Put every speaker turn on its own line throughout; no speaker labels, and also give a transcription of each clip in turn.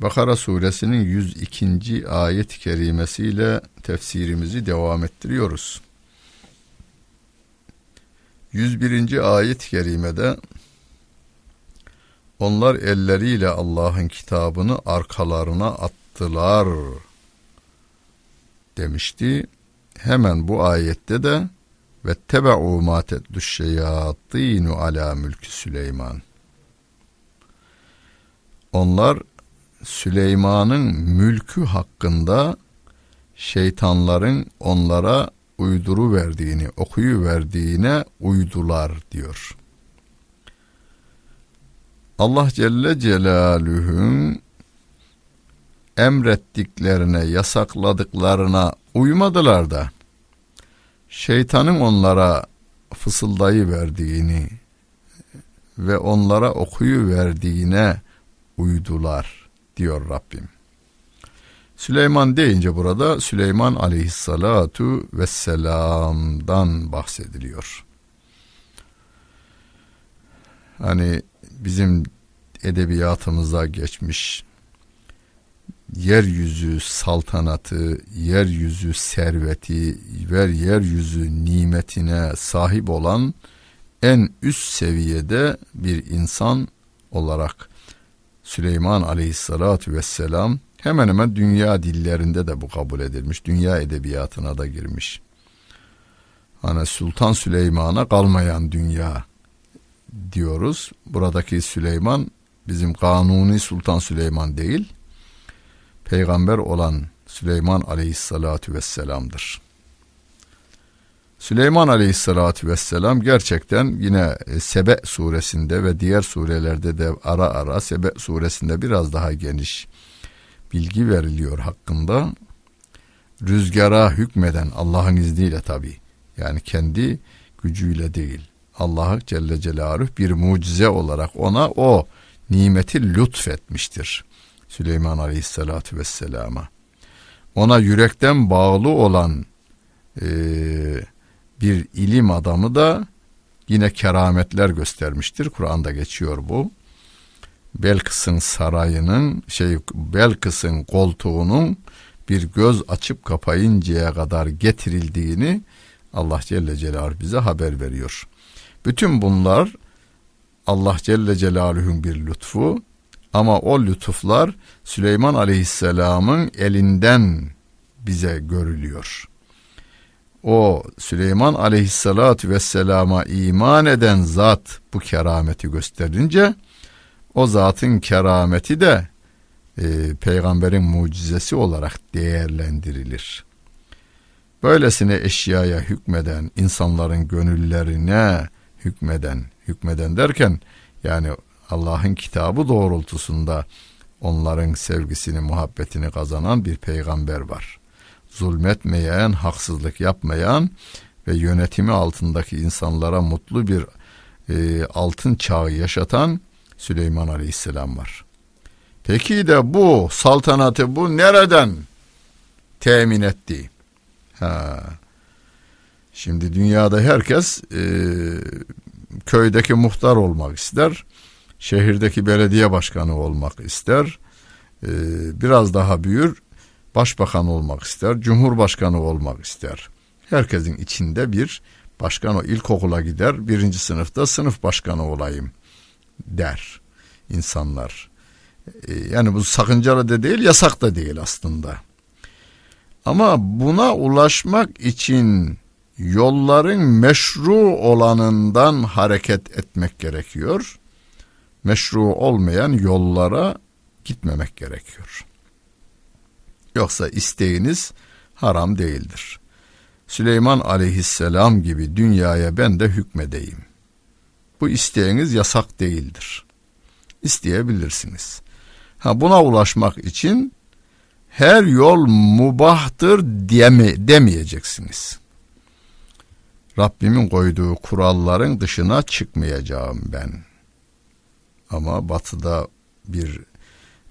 Bakara suresinin 102. ayet-i kerimesiyle tefsirimizi devam ettiriyoruz. 101. ayet-i kerimede onlar elleriyle Allah'ın kitabını arkalarına attılar demişti. Hemen bu ayette de ve tebe'u ma teddüşşeyatînu ala mülkü Süleyman. Onlar Süleyman'ın mülkü hakkında şeytanların onlara uyduru verdiğini, okuyu verdiğine uydular diyor. Allah Celle Celaluhu'nun emrettiklerine, yasakladıklarına uymadılar da şeytanın onlara fısıldayı verdiğini ve onlara okuyu verdiğine uydular diyor Rabbim. Süleyman deyince burada Süleyman aleyhissalatu vesselam'dan bahsediliyor. Hani bizim edebiyatımıza geçmiş yeryüzü saltanatı, yeryüzü serveti ve yeryüzü nimetine sahip olan en üst seviyede bir insan olarak Süleyman aleyhissalatu vesselam hemen hemen dünya dillerinde de bu kabul edilmiş. Dünya edebiyatına da girmiş. Hani Sultan Süleyman'a kalmayan dünya diyoruz. Buradaki Süleyman bizim kanuni Sultan Süleyman değil. Peygamber olan Süleyman aleyhissalatu vesselam'dır. Süleyman aleyhissalatü vesselam gerçekten yine e, Sebe suresinde ve diğer surelerde de ara ara Sebe suresinde biraz daha geniş bilgi veriliyor hakkında. Rüzgara hükmeden Allah'ın izniyle tabi yani kendi gücüyle değil. Allah Celle Celaluhu bir mucize olarak ona o nimeti lütfetmiştir. Süleyman Aleyhisselatü Vesselam'a. Ona yürekten bağlı olan e, bir ilim adamı da yine kerametler göstermiştir. Kur'an'da geçiyor bu. Belkıs'ın sarayının şey Belkıs'ın koltuğunun bir göz açıp kapayıncaya kadar getirildiğini Allah Celle Celaluhu bize haber veriyor. Bütün bunlar Allah Celle Celaluhu'nun bir lütfu ama o lütuflar Süleyman Aleyhisselam'ın elinden bize görülüyor o Süleyman aleyhissalatu vesselama iman eden zat bu kerameti gösterince o zatın kerameti de e, peygamberin mucizesi olarak değerlendirilir. Böylesine eşyaya hükmeden, insanların gönüllerine hükmeden, hükmeden derken yani Allah'ın kitabı doğrultusunda onların sevgisini, muhabbetini kazanan bir peygamber var zulmetmeyen, haksızlık yapmayan ve yönetimi altındaki insanlara mutlu bir e, altın çağı yaşatan Süleyman Aleyhisselam var. Peki de bu saltanatı bu nereden temin etti? Ha. Şimdi dünyada herkes e, köydeki muhtar olmak ister, şehirdeki belediye başkanı olmak ister, e, biraz daha büyür, başbakan olmak ister, cumhurbaşkanı olmak ister. Herkesin içinde bir başkan o ilkokula gider, birinci sınıfta sınıf başkanı olayım der insanlar. E, yani bu sakıncalı da değil, yasak da değil aslında. Ama buna ulaşmak için yolların meşru olanından hareket etmek gerekiyor. Meşru olmayan yollara gitmemek gerekiyor. Yoksa isteğiniz haram değildir. Süleyman aleyhisselam gibi dünyaya ben de hükmedeyim. Bu isteğiniz yasak değildir. İsteyebilirsiniz. Ha buna ulaşmak için her yol mubahtır deme, demeyeceksiniz. Rabbimin koyduğu kuralların dışına çıkmayacağım ben. Ama batıda bir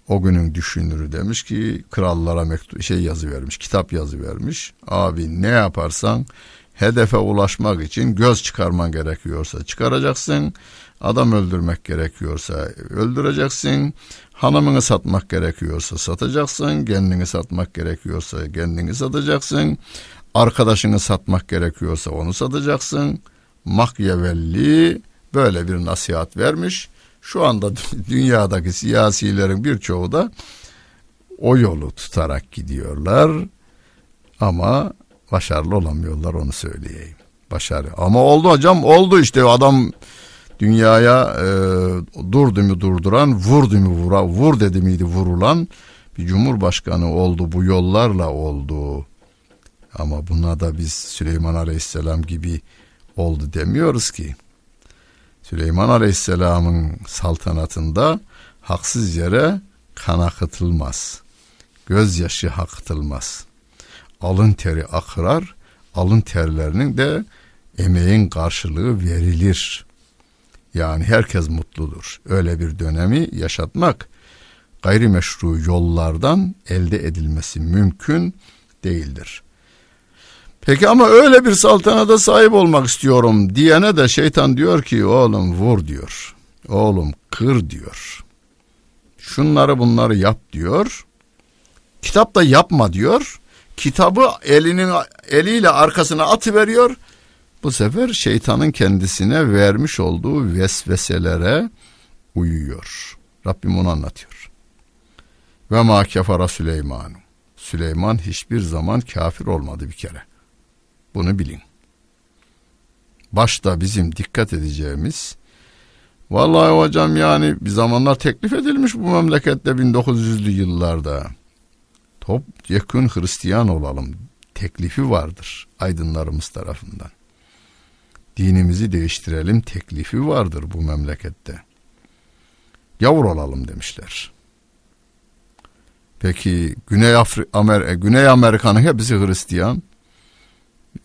o günün düşünürü demiş ki krallara mektup şey yazı vermiş, kitap yazı vermiş. Abi ne yaparsan hedefe ulaşmak için göz çıkarman gerekiyorsa çıkaracaksın. Adam öldürmek gerekiyorsa öldüreceksin. Hanımını satmak gerekiyorsa satacaksın. Kendini satmak gerekiyorsa kendini satacaksın. Arkadaşını satmak gerekiyorsa onu satacaksın. Makyavelli böyle bir nasihat vermiş. Şu anda dünyadaki siyasilerin birçoğu da o yolu tutarak gidiyorlar. Ama başarılı olamıyorlar onu söyleyeyim. Başarı. Ama oldu hocam oldu işte adam dünyaya e, durdu mu durduran, vurdu mu vura, vur dedi miydi vurulan bir cumhurbaşkanı oldu bu yollarla oldu. Ama buna da biz Süleyman Aleyhisselam gibi oldu demiyoruz ki. Süleyman Aleyhisselam'ın saltanatında haksız yere kan akıtılmaz. Gözyaşı akıtılmaz. Alın teri akırar, alın terlerinin de emeğin karşılığı verilir. Yani herkes mutludur. Öyle bir dönemi yaşatmak gayrimeşru yollardan elde edilmesi mümkün değildir. Peki ama öyle bir saltanata sahip olmak istiyorum diyene de şeytan diyor ki oğlum vur diyor. Oğlum kır diyor. Şunları bunları yap diyor. Kitap da yapma diyor. Kitabı elinin eliyle arkasına atıveriyor. Bu sefer şeytanın kendisine vermiş olduğu vesveselere uyuyor. Rabbim onu anlatıyor. Ve ma kefara Süleyman. Süleyman hiçbir zaman kafir olmadı bir kere. Bunu bilin. Başta bizim dikkat edeceğimiz Vallahi hocam yani bir zamanlar teklif edilmiş bu memlekette 1900'lü yıllarda. Top yakın Hristiyan olalım teklifi vardır aydınlarımız tarafından. Dinimizi değiştirelim teklifi vardır bu memlekette. Yavur olalım demişler. Peki Güney, Afri Amer e, Güney Amerika'nın hepsi Hristiyan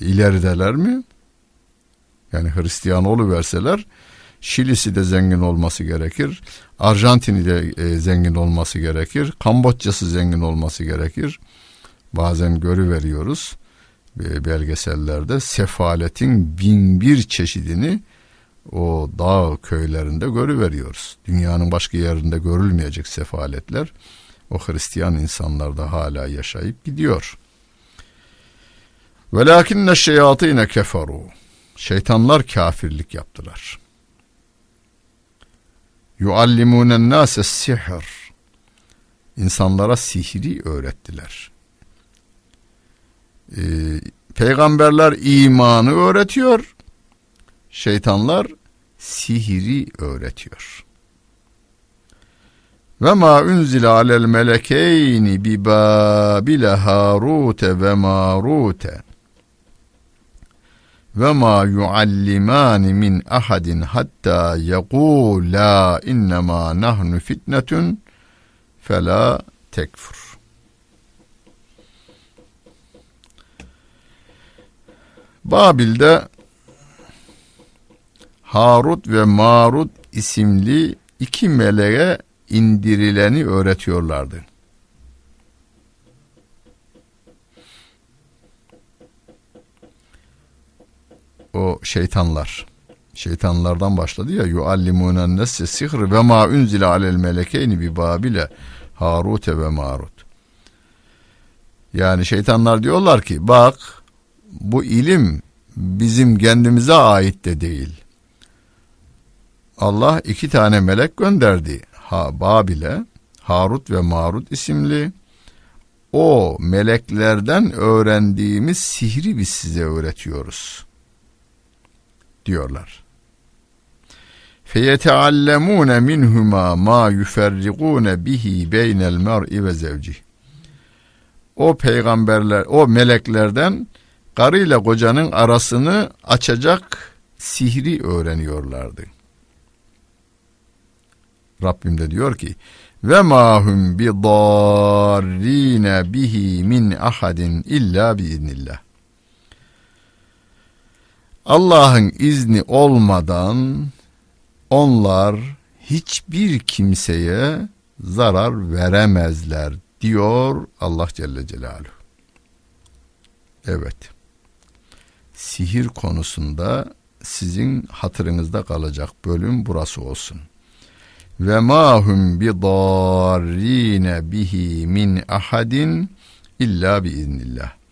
ilerideler mi? Yani Hristiyan verseler, Şili'si de zengin olması gerekir. Arjantin'i de e, zengin olması gerekir. Kamboçya'sı zengin olması gerekir. Bazen görüveriyoruz e, belgesellerde sefaletin bin bir çeşidini o dağ köylerinde görüveriyoruz. Dünyanın başka yerinde görülmeyecek sefaletler o Hristiyan insanlarda hala yaşayıp gidiyor. Velakinne şeyatine keferu. Şeytanlar kafirlik yaptılar. Yuallimunen nase sihr. İnsanlara sihri öğrettiler. Ee, peygamberler imanı öğretiyor. Şeytanlar sihri öğretiyor. Ve ma unzile alel melekeyni bi babile harute ve marute ve ma yuallimani min ahadin hatta yekula innema nahnu fitnetun fela tekfur. Babil'de Harut ve Marut isimli iki meleğe indirileni öğretiyorlardı. O şeytanlar. Şeytanlardan başladı ya yuallimunen nesse sihr ve ma unzile alel melekeyni bi babile Harut ve Marut. Yani şeytanlar diyorlar ki bak bu ilim bizim kendimize ait de değil. Allah iki tane melek gönderdi. Ha Babil'e Harut ve Marut isimli o meleklerden öğrendiğimiz sihri biz size öğretiyoruz diyorlar. فَيَتَعَلَّمُونَ مِنْهُمَا مَا يُفَرِّقُونَ بِهِ بَيْنَ الْمَرْءِ وَزَوْجِهِ O peygamberler, o meleklerden karıyla kocanın arasını açacak sihri öğreniyorlardı. Rabbim de diyor ki ve ma hum bi darrine bihi min ahadin illa biiznillah. Allah'ın izni olmadan onlar hiçbir kimseye zarar veremezler diyor Allah Celle Celaluhu. Evet. Sihir konusunda sizin hatırınızda kalacak bölüm burası olsun. Ve ma hum bi darrine bihi min ahadin illa bi iznillah.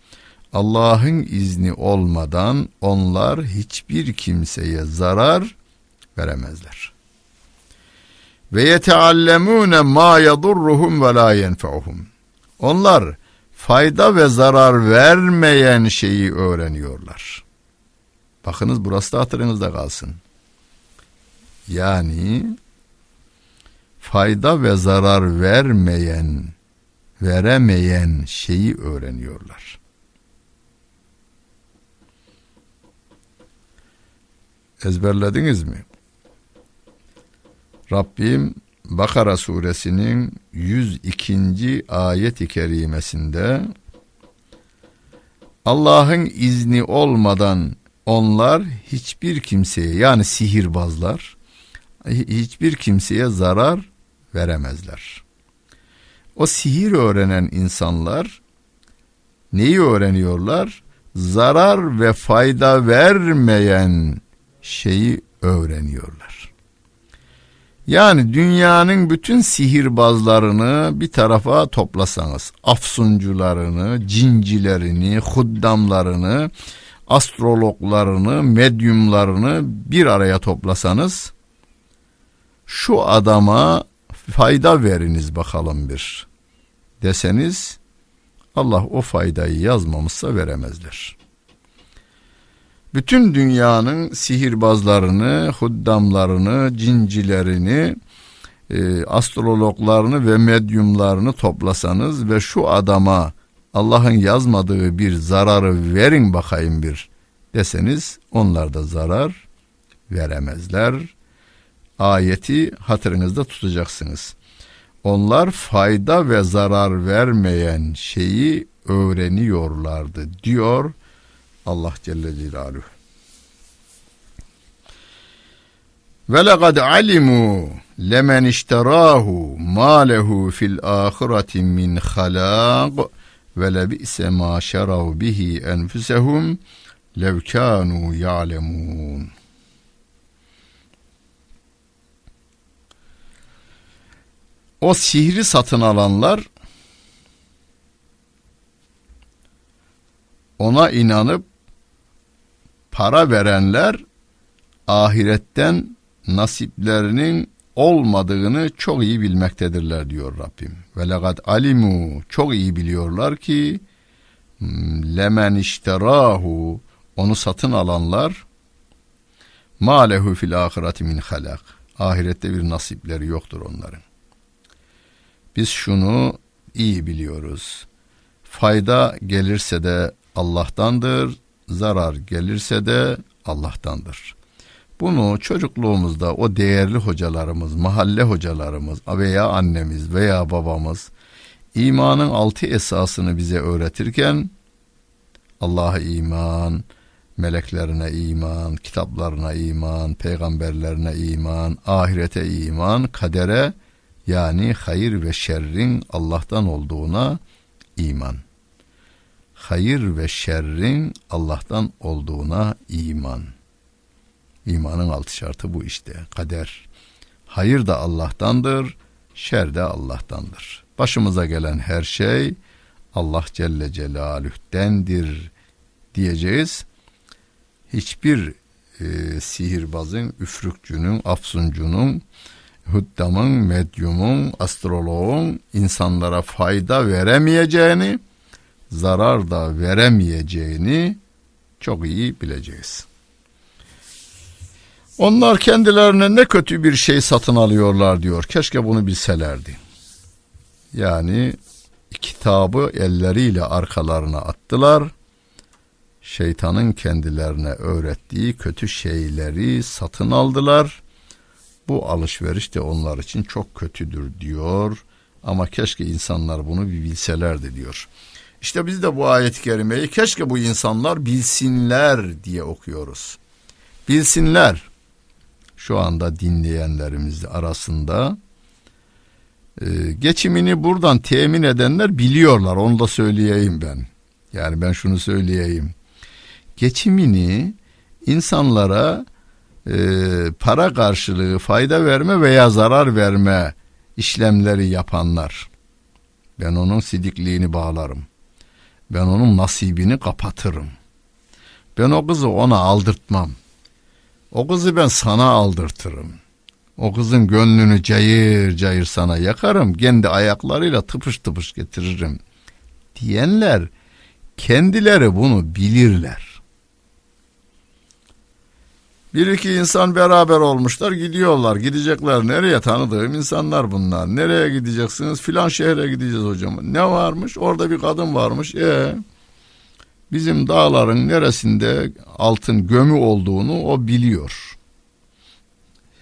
Allah'ın izni olmadan onlar hiçbir kimseye zarar veremezler. Ve yeteallemune ma yadurruhum ve la yenfe'uhum. Onlar fayda ve zarar vermeyen şeyi öğreniyorlar. Bakınız burası da hatırınızda kalsın. Yani fayda ve zarar vermeyen, veremeyen şeyi öğreniyorlar. Ezberlediniz mi? Rabbim Bakara suresinin 102. ayet-i kerimesinde Allah'ın izni olmadan onlar hiçbir kimseye yani sihirbazlar hiçbir kimseye zarar veremezler. O sihir öğrenen insanlar neyi öğreniyorlar? Zarar ve fayda vermeyen şeyi öğreniyorlar. Yani dünyanın bütün sihirbazlarını bir tarafa toplasanız, afsuncularını, cincilerini, huddamlarını, astrologlarını, medyumlarını bir araya toplasanız, şu adama fayda veriniz bakalım bir deseniz, Allah o faydayı yazmamışsa veremezler bütün dünyanın sihirbazlarını, huddamlarını, cincilerini, e, astrologlarını ve medyumlarını toplasanız ve şu adama Allah'ın yazmadığı bir zararı verin bakayım bir deseniz onlar da zarar veremezler. Ayeti hatırınızda tutacaksınız. Onlar fayda ve zarar vermeyen şeyi öğreniyorlardı diyor Allah Celle Celaluhu. Ve lekad alimu lemen işterahu ma lehu fil ahireti min halaq ve lebi'se ma şerav bihi enfusehum lev kanu ya'lemun. O sihri satın alanlar ona inanıp para verenler ahiretten nasiplerinin olmadığını çok iyi bilmektedirler diyor Rabbim. Ve lekad alimu çok iyi biliyorlar ki hmm, lemen işterahu onu satın alanlar malehu fil ahireti min halak ahirette bir nasipleri yoktur onların. Biz şunu iyi biliyoruz. Fayda gelirse de Allah'tandır, zarar gelirse de Allah'tandır. Bunu çocukluğumuzda o değerli hocalarımız, mahalle hocalarımız veya annemiz veya babamız imanın altı esasını bize öğretirken Allah'a iman, meleklerine iman, kitaplarına iman, peygamberlerine iman, ahirete iman, kadere yani hayır ve şerrin Allah'tan olduğuna iman hayır ve şerrin Allah'tan olduğuna iman. İmanın altı şartı bu işte. Kader. Hayır da Allah'tandır, şer de Allah'tandır. Başımıza gelen her şey Allah Celle Celaluh'tendir diyeceğiz. Hiçbir e, sihirbazın, üfrükçünün, afsuncunun, huddamın, medyumun, astroloğun insanlara fayda veremeyeceğini, zarar da veremeyeceğini çok iyi bileceğiz. Onlar kendilerine ne kötü bir şey satın alıyorlar diyor. Keşke bunu bilselerdi. Yani kitabı elleriyle arkalarına attılar. Şeytanın kendilerine öğrettiği kötü şeyleri satın aldılar. Bu alışveriş de onlar için çok kötüdür diyor. Ama keşke insanlar bunu bir bilselerdi diyor. İşte biz de bu ayet-i kerimeyi keşke bu insanlar bilsinler diye okuyoruz. Bilsinler. Şu anda dinleyenlerimiz arasında e, geçimini buradan temin edenler biliyorlar. Onu da söyleyeyim ben. Yani ben şunu söyleyeyim. Geçimini insanlara e, para karşılığı fayda verme veya zarar verme işlemleri yapanlar. Ben onun sidikliğini bağlarım. Ben onun nasibini kapatırım. Ben o kızı ona aldırtmam. O kızı ben sana aldırtırım. O kızın gönlünü cayır cayır sana yakarım. Kendi ayaklarıyla tıpış tıpış getiririm. Diyenler kendileri bunu bilirler. Bir iki insan beraber olmuşlar gidiyorlar. Gidecekler nereye tanıdığım insanlar bunlar. Nereye gideceksiniz? Filan şehre gideceğiz hocam. Ne varmış? Orada bir kadın varmış. E bizim dağların neresinde altın gömü olduğunu o biliyor.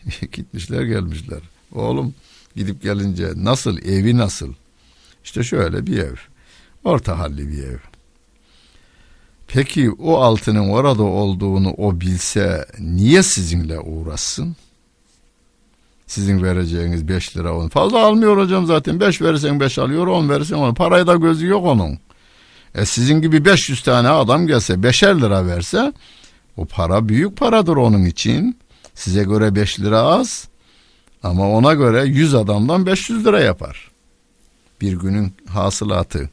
Gitmişler gelmişler. Oğlum gidip gelince nasıl evi nasıl? İşte şöyle bir ev. Orta halli bir ev. Peki o altının orada olduğunu o bilse niye sizinle uğraşsın? Sizin vereceğiniz 5 lira on. Fazla almıyor hocam zaten. 5 verirsen 5 alıyor, 10 verirsen 10. Parayı da gözü yok onun. E sizin gibi 500 tane adam gelse 5'er lira verse o para büyük paradır onun için. Size göre 5 lira az ama ona göre 100 adamdan 500 lira yapar. Bir günün hasılatı.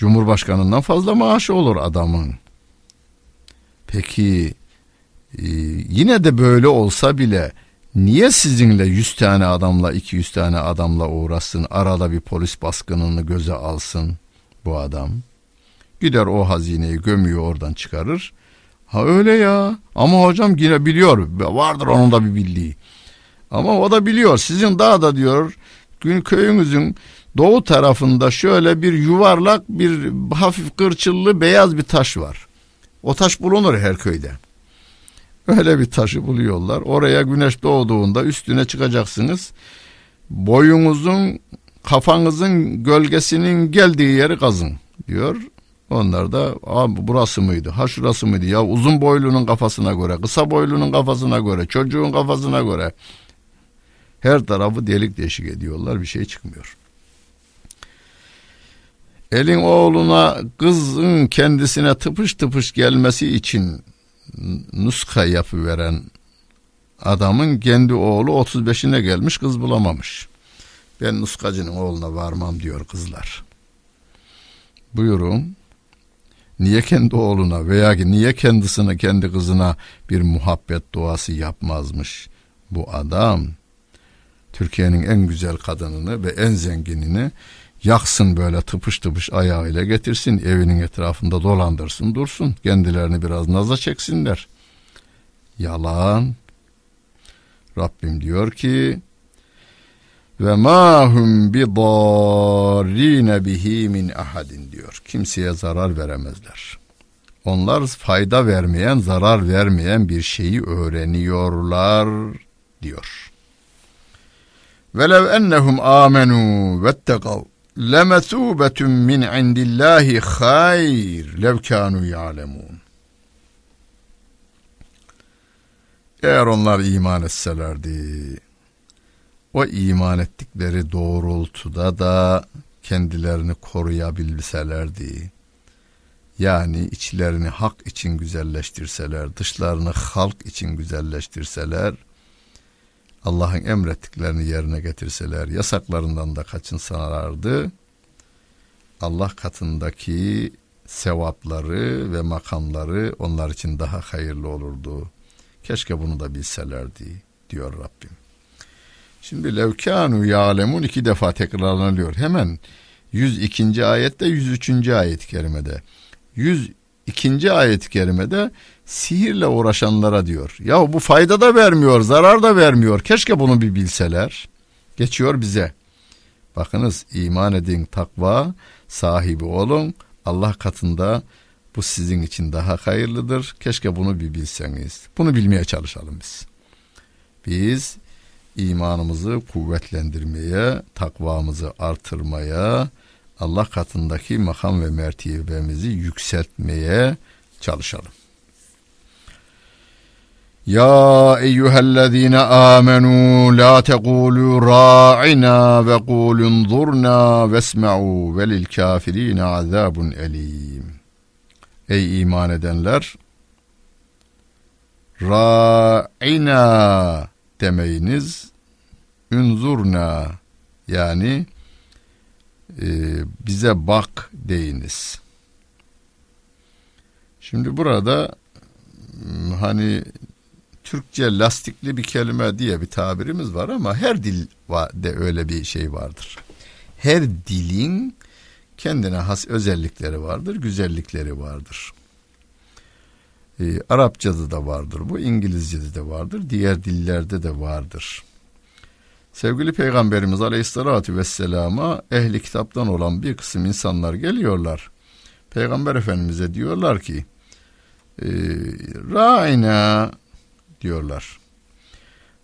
Cumhurbaşkanından fazla maaşı olur adamın. Peki e, yine de böyle olsa bile niye sizinle 100 tane adamla 200 tane adamla uğraşsın arada bir polis baskınını göze alsın bu adam. Gider o hazineyi gömüyor oradan çıkarır. Ha öyle ya ama hocam yine biliyor vardır onun da bir bildiği. Ama o da biliyor sizin daha da diyor köyünüzün doğu tarafında şöyle bir yuvarlak bir hafif kırçıllı beyaz bir taş var. O taş bulunur her köyde. Öyle bir taşı buluyorlar. Oraya güneş doğduğunda üstüne çıkacaksınız. Boyunuzun kafanızın gölgesinin geldiği yeri kazın diyor. Onlar da abi burası mıydı? Ha şurası mıydı? Ya uzun boylunun kafasına göre, kısa boylunun kafasına göre, çocuğun kafasına göre her tarafı delik deşik ediyorlar. Bir şey çıkmıyor. Elin oğluna kızın kendisine tıpış tıpış gelmesi için nuska yapıveren adamın kendi oğlu 35'ine gelmiş kız bulamamış. Ben nuskacının oğluna varmam diyor kızlar. Buyurun. Niye kendi oğluna veya ki niye kendisine kendi kızına bir muhabbet duası yapmazmış bu adam? Türkiye'nin en güzel kadınını ve en zenginini yaksın böyle tıpış tıpış ayağıyla getirsin evinin etrafında dolandırsın dursun. Kendilerini biraz naza çeksinler. Yalan. Rabbim diyor ki ve ma hum bi darrine bihi min ahadin diyor. Kimseye zarar veremezler. Onlar fayda vermeyen zarar vermeyen bir şeyi öğreniyorlar diyor. Velev ennehum amenu vettegav min indillahi hayr lev kanu ya'lemun. Eğer onlar iman etselerdi, o iman ettikleri doğrultuda da kendilerini koruyabilselerdi, yani içlerini hak için güzelleştirseler, dışlarını halk için güzelleştirseler, Allah'ın emrettiklerini yerine getirseler, yasaklarından da kaçınsalardı, Allah katındaki sevapları ve makamları onlar için daha hayırlı olurdu. Keşke bunu da bilselerdi diyor Rabbim. Şimdi levkanu ya'lemun iki defa tekrarlanıyor. Hemen 102. ayette 103. ayet-i kerimede. 102. ayet-i kerimede sihirle uğraşanlara diyor. Ya bu fayda da vermiyor, zarar da vermiyor. Keşke bunu bir bilseler. Geçiyor bize. Bakınız iman edin takva sahibi olun. Allah katında bu sizin için daha hayırlıdır. Keşke bunu bir bilseniz. Bunu bilmeye çalışalım biz. biz imanımızı kuvvetlendirmeye, takvamızı artırmaya, Allah katındaki makam ve mertebemizi yükseltmeye çalışalım. Ya eyyühellezine amenu la tegulu ra'ina ve kulun zurna vesma'u velil kafirine azabun elim. Ey iman edenler ra'ina demeyiniz ünzurna yani e, bize bak deyiniz. Şimdi burada hani Türkçe lastikli bir kelime diye bir tabirimiz var ama her dil de öyle bir şey vardır. Her dilin kendine has özellikleri vardır, güzellikleri vardır. Ee, Arapçada da vardır bu, İngilizce'de de vardır, diğer dillerde de vardır. Sevgili Peygamberimiz Aleyhisselatü Vesselam'a ehli kitaptan olan bir kısım insanlar geliyorlar. Peygamber Efendimiz'e diyorlar ki, e, Ra'ina diyorlar.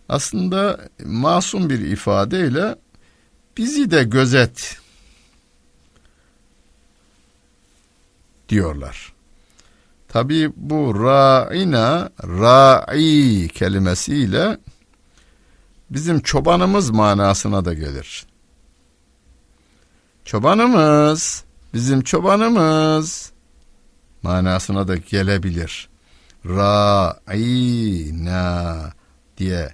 Aslında masum bir ifadeyle bizi de gözet diyorlar. Tabi bu ra'ina ra'i kelimesiyle bizim çobanımız manasına da gelir. Çobanımız, bizim çobanımız manasına da gelebilir ra'ina diye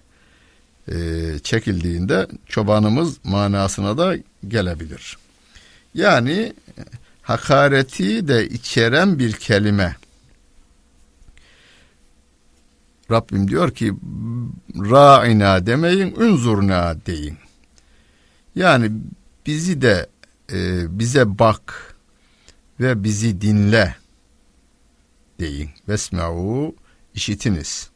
e, çekildiğinde çobanımız manasına da gelebilir. Yani hakareti de içeren bir kelime. Rabbim diyor ki ra'ina demeyin unzurna deyin. Yani bizi de e, bize bak ve bizi dinle deyin. Vesme'u işitiniz.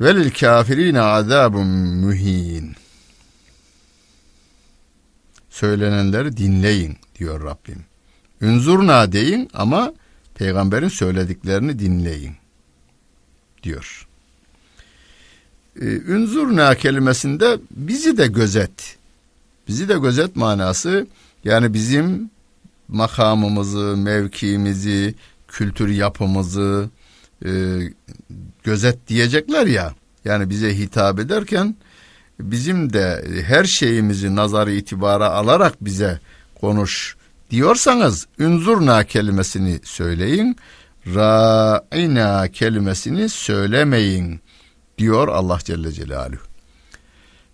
Velil kafirine azabun mühin. Söylenenleri dinleyin diyor Rabbim. Ünzurna deyin ama peygamberin söylediklerini dinleyin diyor. Ee, ünzurna kelimesinde bizi de gözet. Bizi de gözet manası yani bizim makamımızı, mevkiimizi, kültür yapımızı e, gözet diyecekler ya. Yani bize hitap ederken bizim de her şeyimizi nazarı itibara alarak bize konuş diyorsanız ünzurna kelimesini söyleyin. Ra'ina kelimesini söylemeyin diyor Allah Celle Celaluhu.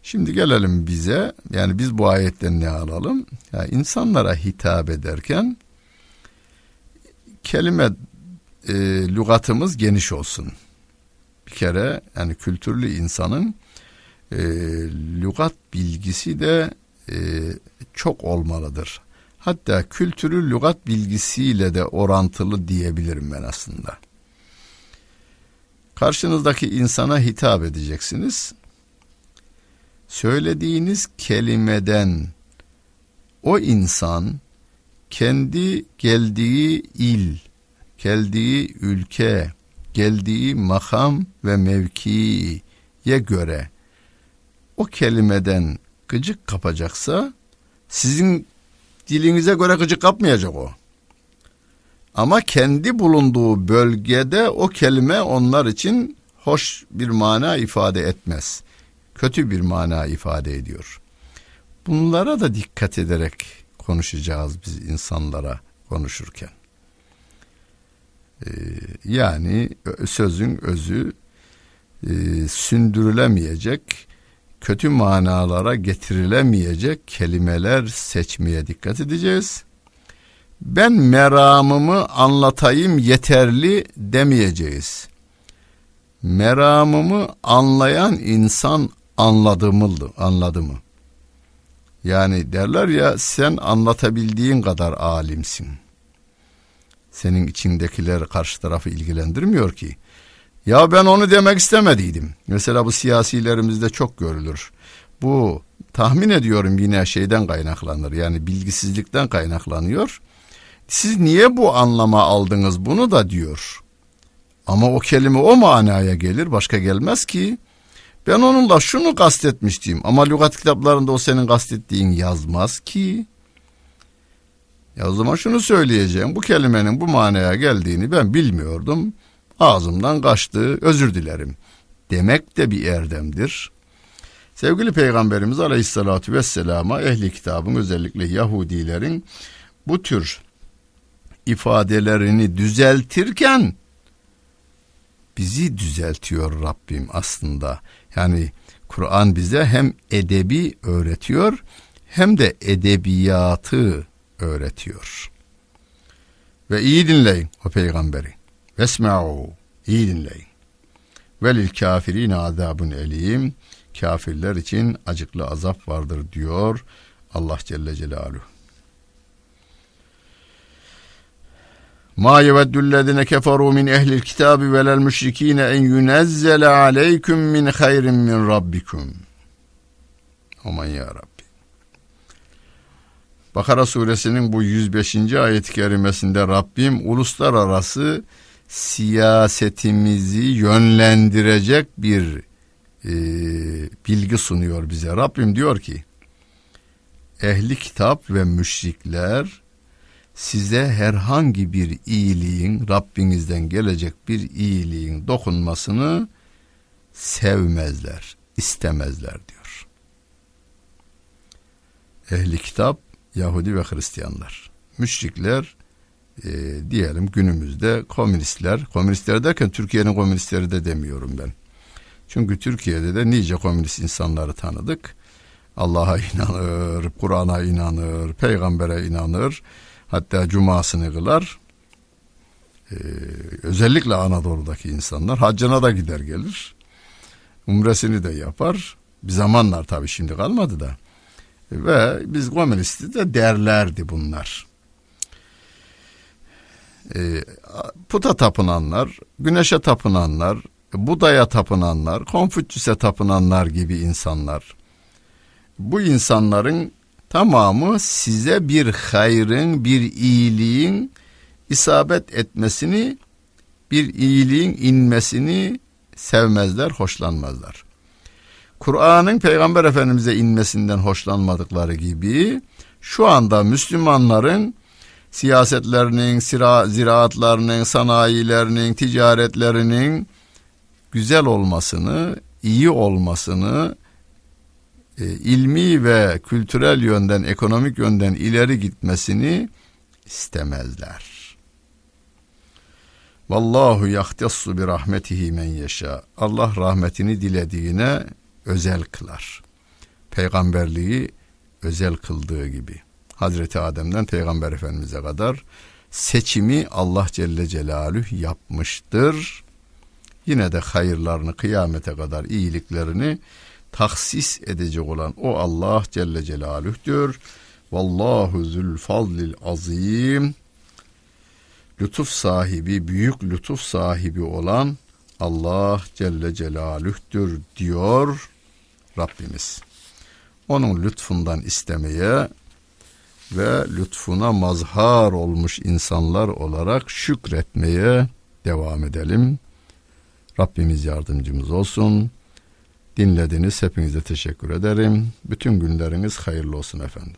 Şimdi gelelim bize. Yani biz bu ayetten ne alalım? Yani insanlara hitap ederken kelime e, lügatımız geniş olsun. Bir kere yani kültürlü insanın e, lügat bilgisi de e, çok olmalıdır. Hatta kültürü lügat bilgisiyle de orantılı diyebilirim ben aslında. Karşınızdaki insana hitap edeceksiniz söylediğiniz kelimeden o insan kendi geldiği il, geldiği ülke, geldiği makam ve mevkiye göre o kelimeden gıcık kapacaksa sizin dilinize göre gıcık kapmayacak o. Ama kendi bulunduğu bölgede o kelime onlar için hoş bir mana ifade etmez kötü bir mana ifade ediyor. Bunlara da dikkat ederek konuşacağız biz insanlara konuşurken. Ee, yani sözün özü e, sündürülemeyecek, kötü manalara getirilemeyecek kelimeler seçmeye dikkat edeceğiz. Ben meramımı anlatayım yeterli demeyeceğiz. Meramımı anlayan insan anladı mı? Anladı mı? Yani derler ya sen anlatabildiğin kadar alimsin. Senin içindekiler karşı tarafı ilgilendirmiyor ki. Ya ben onu demek istemediydim. Mesela bu siyasilerimizde çok görülür. Bu tahmin ediyorum yine şeyden kaynaklanır. Yani bilgisizlikten kaynaklanıyor. Siz niye bu anlama aldınız bunu da diyor. Ama o kelime o manaya gelir başka gelmez ki. Ben onunla şunu kastetmiştim ama lügat kitaplarında o senin kastettiğin yazmaz ki. Ya o zaman şunu söyleyeceğim. Bu kelimenin bu manaya geldiğini ben bilmiyordum. Ağzımdan kaçtı. Özür dilerim. Demek de bir erdemdir. Sevgili Peygamberimiz Aleyhisselatü Vesselam'a ehli kitabın özellikle Yahudilerin bu tür ifadelerini düzeltirken bizi düzeltiyor Rabbim aslında. Yani Kur'an bize hem edebi öğretiyor hem de edebiyatı öğretiyor. Ve iyi dinleyin o peygamberi. Vesma'u iyi dinleyin. Velil kafirin azabun elim. Kafirler için acıklı azap vardır diyor Allah Celle Celaluhu. Ma yeveddüllezine keferu min ehlil kitabi velel müşrikine en yunezzele aleyküm min hayrin min rabbikum. Aman ya Rabbi. Bakara suresinin bu 105. ayet-i kerimesinde Rabbim uluslararası siyasetimizi yönlendirecek bir e, bilgi sunuyor bize. Rabbim diyor ki ehli kitap ve müşrikler size herhangi bir iyiliğin Rabbinizden gelecek bir iyiliğin dokunmasını sevmezler, istemezler diyor. Ehli kitap Yahudi ve Hristiyanlar. Müşrikler e, diyelim günümüzde komünistler. Komünistler derken Türkiye'nin komünistleri de demiyorum ben. Çünkü Türkiye'de de nice komünist insanları tanıdık. Allah'a inanır, Kur'an'a inanır, peygambere inanır. Hatta cumasını kılar. Ee, özellikle Anadolu'daki insanlar haccına da gider gelir. Umresini de yapar. Bir zamanlar tabii şimdi kalmadı da. Ve biz komünisti de derlerdi bunlar. Ee, puta tapınanlar, güneşe tapınanlar, Buda'ya tapınanlar, Konfüçyüs'e tapınanlar gibi insanlar. Bu insanların tamamı size bir hayrın, bir iyiliğin isabet etmesini, bir iyiliğin inmesini sevmezler, hoşlanmazlar. Kur'an'ın Peygamber Efendimiz'e inmesinden hoşlanmadıkları gibi şu anda Müslümanların siyasetlerinin, zira, ziraatlarının, sanayilerinin, ticaretlerinin güzel olmasını, iyi olmasını, e, ilmi ve kültürel yönden, ekonomik yönden ileri gitmesini istemezler. Vallahu yahtassu bi rahmetihi men yeşa. Allah rahmetini dilediğine özel kılar. Peygamberliği özel kıldığı gibi. Hazreti Adem'den Peygamber Efendimiz'e kadar seçimi Allah Celle Celaluhu yapmıştır. Yine de hayırlarını kıyamete kadar iyiliklerini tahsis edecek olan o Allah Celle Celaluh'tür. Vallahu zül fadlil azim. Lütuf sahibi, büyük lütuf sahibi olan Allah Celle Celaluh'tür diyor Rabbimiz. Onun lütfundan istemeye ve lütfuna mazhar olmuş insanlar olarak şükretmeye devam edelim. Rabbimiz yardımcımız olsun. Dinlediniz. Hepinize teşekkür ederim. Bütün günleriniz hayırlı olsun efendim.